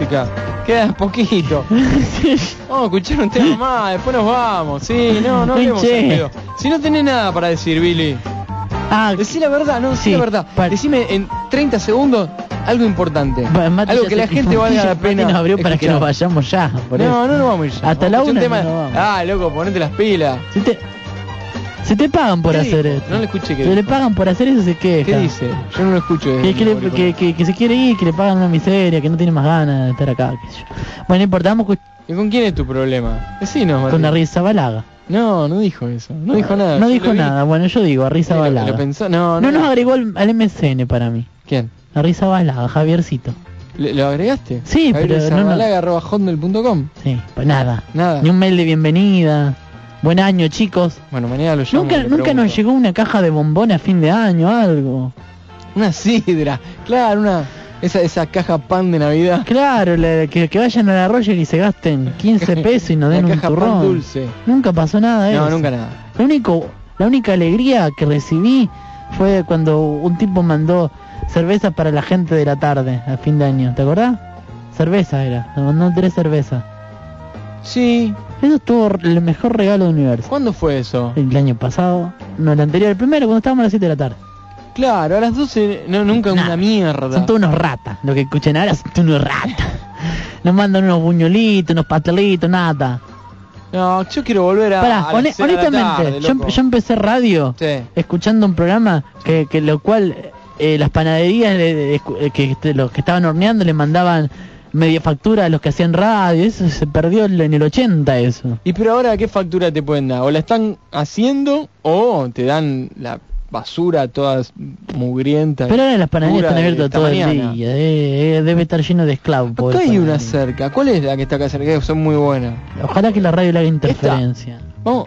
S5: Música. Queda poquito. Vamos a escuchar un tema más, después nos vamos. Sí, no, no hablemos. Si no tenés nada para decir, Billy.
S17: Ah,
S5: Decí la verdad, no,
S17: sí,
S5: la verdad. Decime en 30 segundos algo importante.
S17: Mati
S5: algo que la gente valga la pena.
S17: nos abrió para que nos vayamos ya. Por
S5: no,
S17: eso.
S5: no nos vamos a ir ya.
S17: Hasta
S5: Vamos
S17: la una no.
S5: Ah, loco, ponete las pilas.
S4: Se te pagan por
S5: ¿Qué
S4: hacer
S5: dijo?
S4: esto.
S5: No le escuché que
S4: Se le pagan por hacer eso se queja.
S5: ¿Qué dice? Yo no lo escucho.
S4: Que, que, le- que, que- se quiere ir, que le pagan una miseria, que no tiene más ganas de estar acá. Bueno, no importa, vamos
S5: ¿Y con quién es tu problema? Decinos,
S4: con la risa balaga.
S5: No, no dijo eso. No dijo nada.
S4: No
S5: Yo
S4: dijo nada, bueno, yo digo, a risa balaga.
S5: lo pensó- no,
S4: no
S5: no.
S4: nos agregó al, al MCN para mí.
S5: ¿Quién?
S4: A risa balaga, Javiercito.
S5: ¿Le- ¿Lo agregaste?
S4: Sí, pero no, no.
S5: no.
S4: Sí, pues nada.
S5: Nada.
S4: Ni un mail de bienvenida. Buen año, chicos.
S5: Bueno, mañana lo llamo.
S4: Nunca, nunca nos llegó una caja de bombones a fin de año, algo.
S5: Una sidra. Claro, una... Esa, esa caja pan de Navidad.
S4: Claro, la- que, que vayan a la Roger y se gasten 15 pesos y nos den
S5: La
S4: un
S5: caja pan
S4: turrón.
S5: dulce.
S4: Nunca pasó nada de
S5: No,
S4: eso.
S5: nunca nada.
S4: Lo único, la única alegría que recibí fue cuando un tipo mandó cerveza para la gente de la tarde a fin de año, ¿te acordás? Cerveza era, nos mandó tres cervezas.
S5: Sí.
S4: Eso estuvo el mejor regalo del universo.
S5: ¿Cuándo fue eso?
S4: El año pasado, no, el anterior, el primero, cuando estábamos a las 7 de la tarde.
S5: Claro, a las 12, no, nunca
S4: Nah,
S5: una mierda.
S4: Son todos unos ratas, lo que escuchen ahora son todos unos ratas. Nos mandan unos buñuelitos, unos pastelitos, nada.
S5: No, yo quiero volver a.
S4: Pará,
S5: a
S4: honestamente,
S5: tarde,
S4: yo, empecé radio
S5: Sí.
S4: escuchando un programa que, que lo cual eh, las panaderías eh, que este, los que estaban horneando le mandaban media factura a los que hacían radio, eso se perdió en el 80 eso.
S5: Y pero ahora, ¿qué factura te pueden dar? O la están haciendo o te dan la basura todas mugrienta.
S4: Pero ahora las panaderías están abiertas
S5: esta
S4: todo
S5: mañana.
S4: el día, eh, eh, debe estar lleno de esclavos.
S5: Acá hay una cerca. ¿Cuál es la que está acá cerca? Son muy buenas.
S4: Ojalá que la radio le haga interferencia.
S5: Vamos.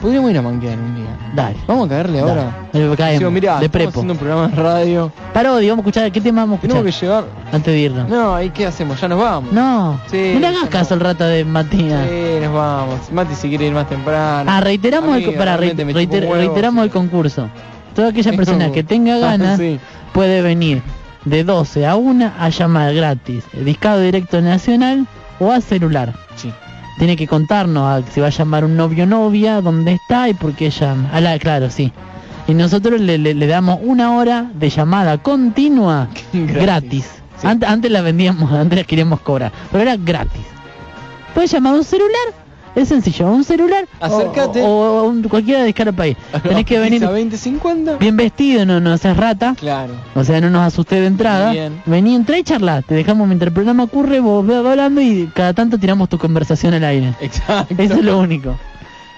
S5: Podríamos ir a manquear un día.
S4: Dale.
S5: Vamos a caerle
S4: Dale.
S5: ahora.
S4: Caemos,
S5: Digo, mirá,
S4: de prepo.
S5: haciendo un programa de radio.
S4: Parodia, vamos a escuchar, ¿qué tema vamos a escuchar?
S5: Tenemos que llevar.
S4: Antes de irnos.
S5: No, ¿y qué hacemos? Ya nos vamos.
S4: No,
S5: Sí,
S4: no le hagas caso al rata de Matías.
S5: Sí, nos vamos. Mati si quiere ir más temprano.
S4: Ah, reiteramos, el, reiter- reiter-
S5: huevo,
S4: reiteramos
S5: sí.
S4: el concurso. Toda aquella persona que tenga
S5: Ah,
S4: ganas
S5: sí.
S4: puede venir de 12 a 1 a llamar gratis, discado directo nacional o a celular.
S5: Sí.
S4: Tiene que contarnos a- si va a llamar un novio o novia, dónde está y por qué llama. Ah, la- claro, sí. Y nosotros le, le- le damos una hora de llamada continua
S5: Gratis.
S4: gratis. Ant- antes la vendíamos, antes la queríamos cobrar, pero era gratis. Puedes llamar a un celular, es sencillo, un celular
S5: Acércate.
S4: o, un- cualquiera de escala país. Tenés que venir
S5: a 2050.
S4: bien vestido, no, no seas rata.
S5: Claro.
S4: O sea, no nos asusté de entrada.
S5: Bien.
S4: Vení, entra y charla. Te dejamos mientras el programa ocurre, vos vas hablando y cada tanto tiramos tu conversación al aire.
S5: Exacto.
S4: Eso es lo único.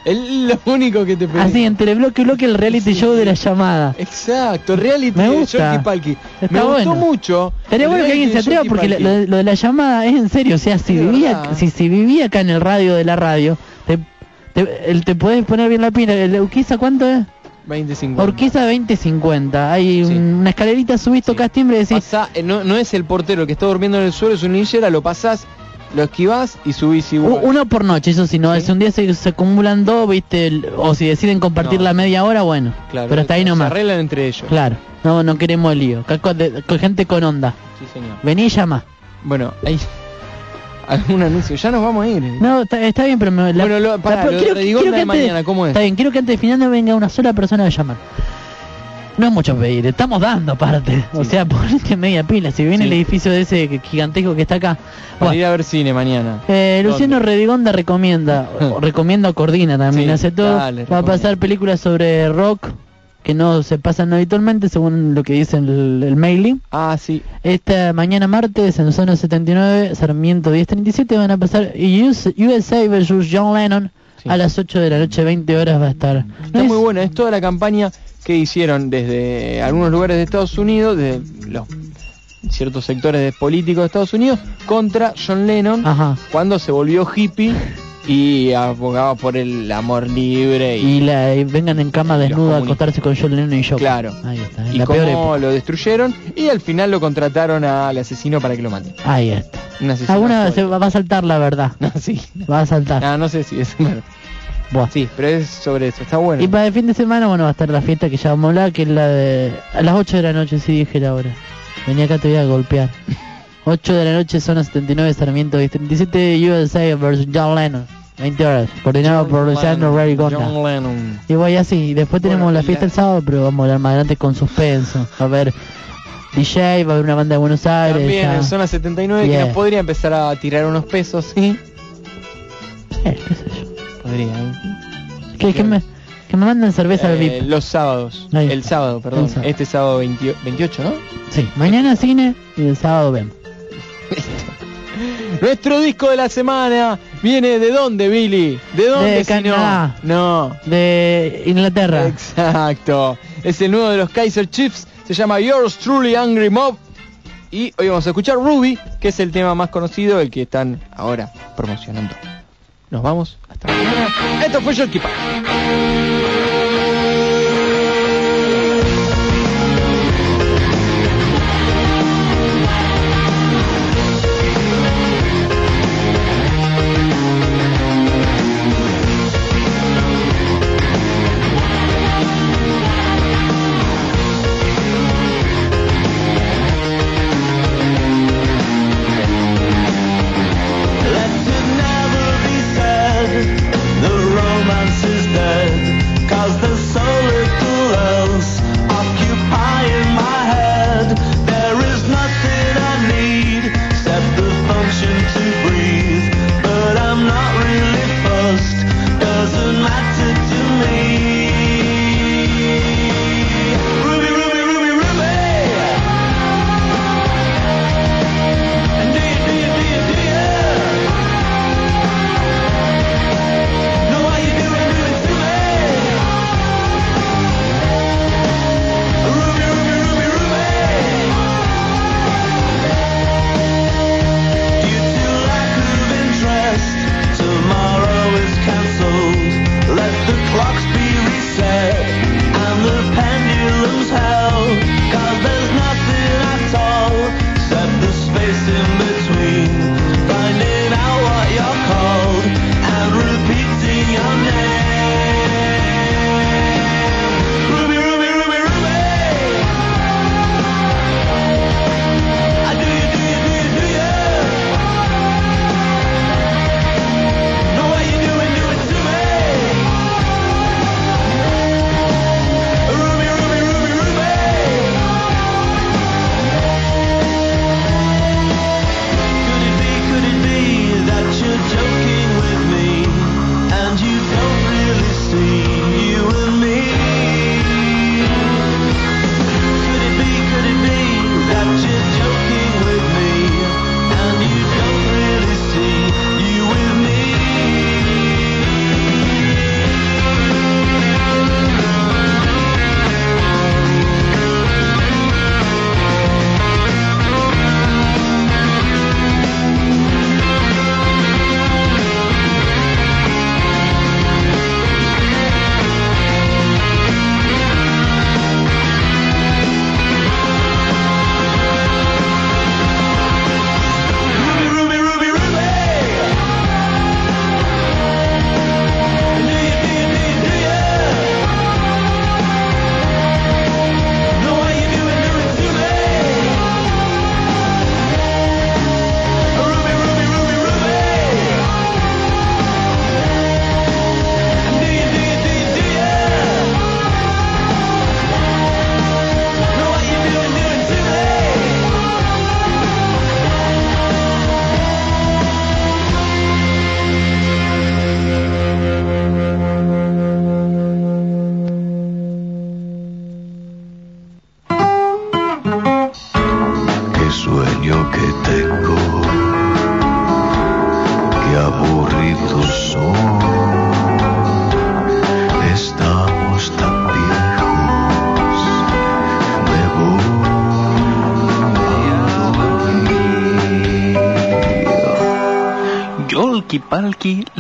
S5: Es lo único que te pedí.
S4: Así, entre bloque y bloque, el reality show de la llamada.
S5: Exacto, reality
S4: Me
S5: de
S4: gusta.
S5: Palki.
S4: Está
S5: Me gustó mucho.
S4: Estaría bueno que alguien se atreva porque lo, de- la llamada es en serio. O sea, si
S5: Es
S4: vivía,
S5: verdad.
S4: si, si vivía acá en el radio de la radio, te, te, el- te podés poner bien la pila. ¿El Urquiza cuánto es?
S5: 2050.
S4: Urquiza 2050. Hay un- una escalerita, subís, tocas timbre y decís,
S5: Pasá, eh, no, no es el portero el que está durmiendo en el suelo, es un ninjera, lo pasás, lo esquivás y subís igual.
S4: Uno por noche, eso si no, si un día se, se acumulan dos, viste, el- o si deciden compartir
S5: No.
S4: la media hora, bueno.
S5: Claro,
S4: pero hasta ahí
S5: se
S4: nomás.
S5: arreglan entre ellos.
S4: Claro, no, no queremos el lío. Con, gente con onda.
S5: Sí, señor.
S4: Vení y llama.
S5: Bueno, hay algún anuncio. Ya nos vamos a ir.
S4: No, está, está bien, pero me, la-
S5: Bueno, lo-
S4: pero
S5: lo
S4: quiero- quiero que
S5: de
S4: antes-
S5: mañana, ¿cómo es?
S4: Está bien, quiero que antes de final no venga una sola persona a llamar. No es mucho pedir, estamos dando aparte. O sea, ponete media pila. Si viene
S5: Sí.
S4: el edificio de ese gigantesco que está acá.
S5: Para
S4: Bueno,
S5: ir a ver cine mañana.
S4: Eh, Luciano Redigonda recomienda, recomienda o coordina también,
S5: Sí,
S4: hace todo.
S5: dale,
S4: Va a pasar películas sobre rock que no se pasan habitualmente según lo que dice el, el mailing.
S5: Ah, sí.
S4: Esta mañana martes en zona 79, Sarmiento 1037 van a pasar US- USA versus John Lennon a las 8 de la noche, 20 horas va a estar.
S5: Está muy buena, es toda la campaña que hicieron desde algunos lugares de Estados Unidos, de los ciertos sectores de políticos de Estados Unidos, contra John Lennon
S4: Ajá.
S5: cuando se volvió hippie y abogaba por el amor libre y,
S4: Y, la, y vengan en cama desnuda a acostarse con John Lennon y yo.
S5: Claro.
S4: Ahí está. en
S5: y
S4: la
S5: cómo lo destruyeron y al final lo contrataron al asesino para que lo maten.
S4: Ahí está. Alguna se va, a saltar la verdad.
S5: No, sí.
S4: Va a saltar.
S5: Ah, no sé si es bueno.
S4: Buah.
S5: Sí, pero es sobre eso, está bueno.
S4: Y para el fin de semana, bueno, va a estar la fiesta que ya vamos a hablar, que es la de... A las 8 de la noche, sí dije la hora. Vení acá, te voy a golpear. 8 de la noche, zona 79, Sarmiento 37, USA versus John Lennon. 20 horas, coordinado John por Luciano Ray
S5: John Lennon.
S4: Y voy así, después tenemos la fiesta el sábado, pero vamos a hablar más adelante con suspenso. A ver, DJ, va a haber una banda de Buenos Aires.
S5: También zona 79 que podría empezar a tirar unos pesos, ¿sí?
S4: Qué sé
S5: ¿eh?
S4: ¿Qué, que me, que manden cerveza
S6: eh,
S4: VIP.
S6: Los sábados. El sábado, perdón. Este sábado 28, ¿no?
S4: Sí, mañana cine y el sábado ven.
S6: Nuestro disco de la semana viene de dónde, Billy? ¿De dónde?
S4: De Canadá.
S6: No.
S4: De Inglaterra.
S6: Exacto. Es el nuevo de los Kaiser Chiefs. Se llama Yours Truly Angry Mob. Y hoy vamos a escuchar Ruby, que es el tema más conocido, el que están ahora promocionando. Nos vamos. Hasta mañana. Esto fue Yorkie Park.